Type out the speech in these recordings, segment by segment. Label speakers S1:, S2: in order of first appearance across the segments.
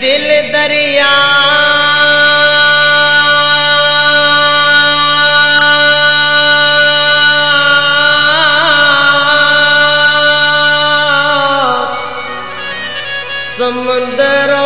S1: दिल दरिया। समंदरों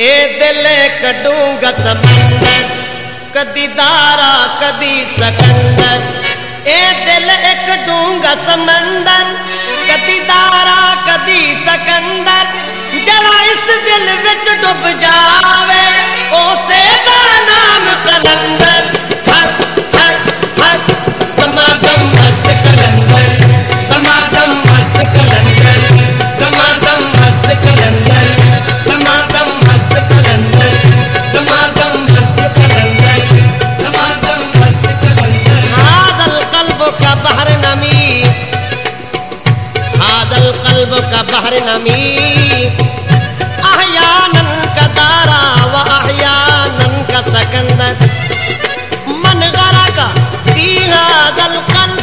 S1: ए दिल कटूँगा समंदर, कदी दारा, कदी सकंदर ए दिल कटूँगा समंदर, कदी दारा, कदी सकंदर। जरा इस दिल विच डूब जावे ओसे दा नाम कलंदर कल्ब का बहर नमी। अहयानन का दारा व अहयानन का सकंदर मन गरा का फ़ी हाजल कल्ब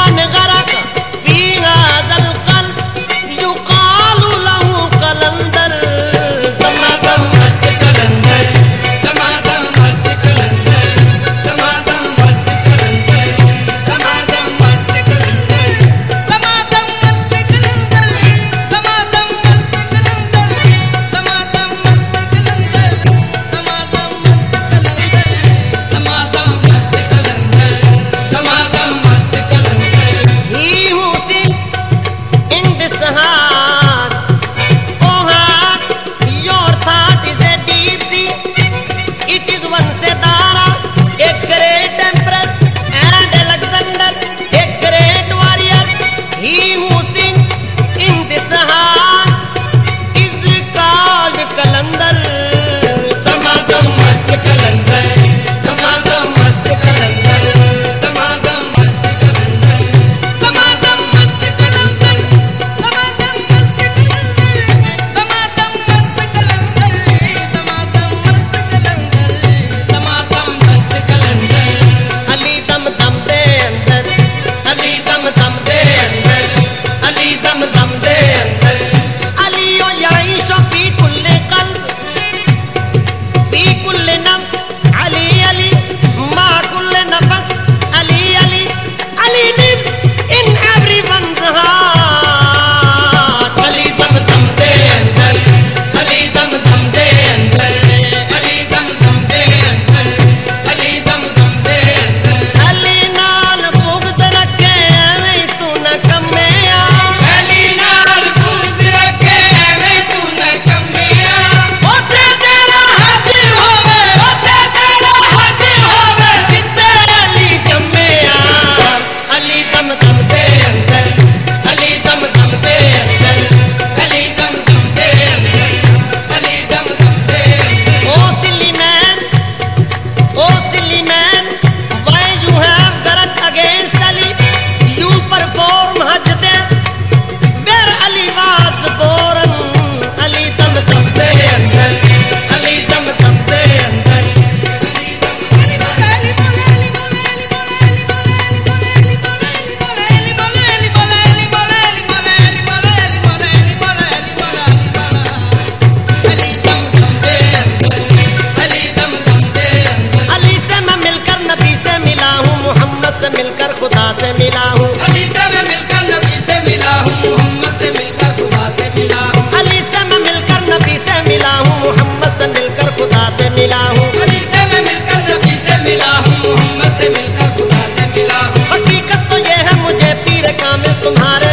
S1: मन गरा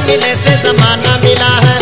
S1: मिले से जमाना मिला है।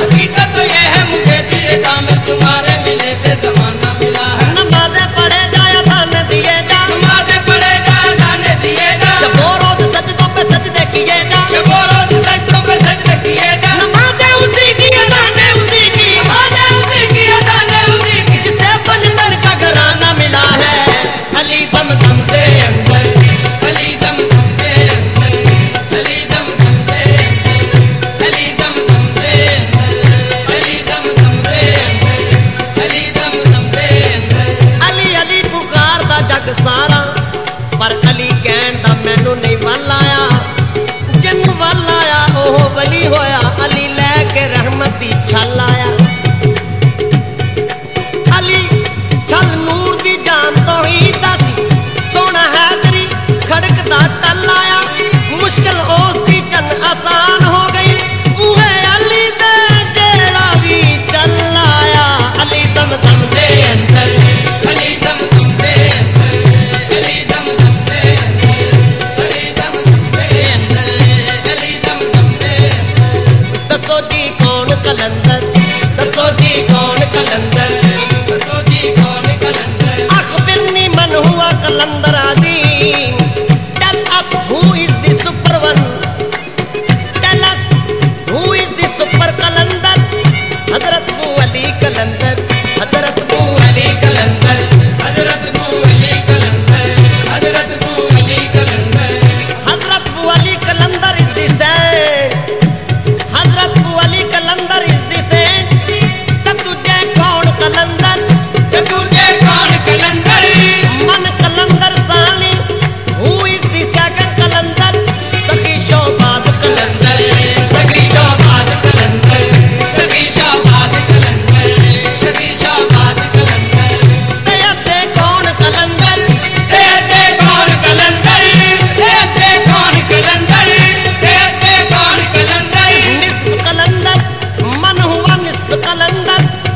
S1: कलंदराजी tinh tinh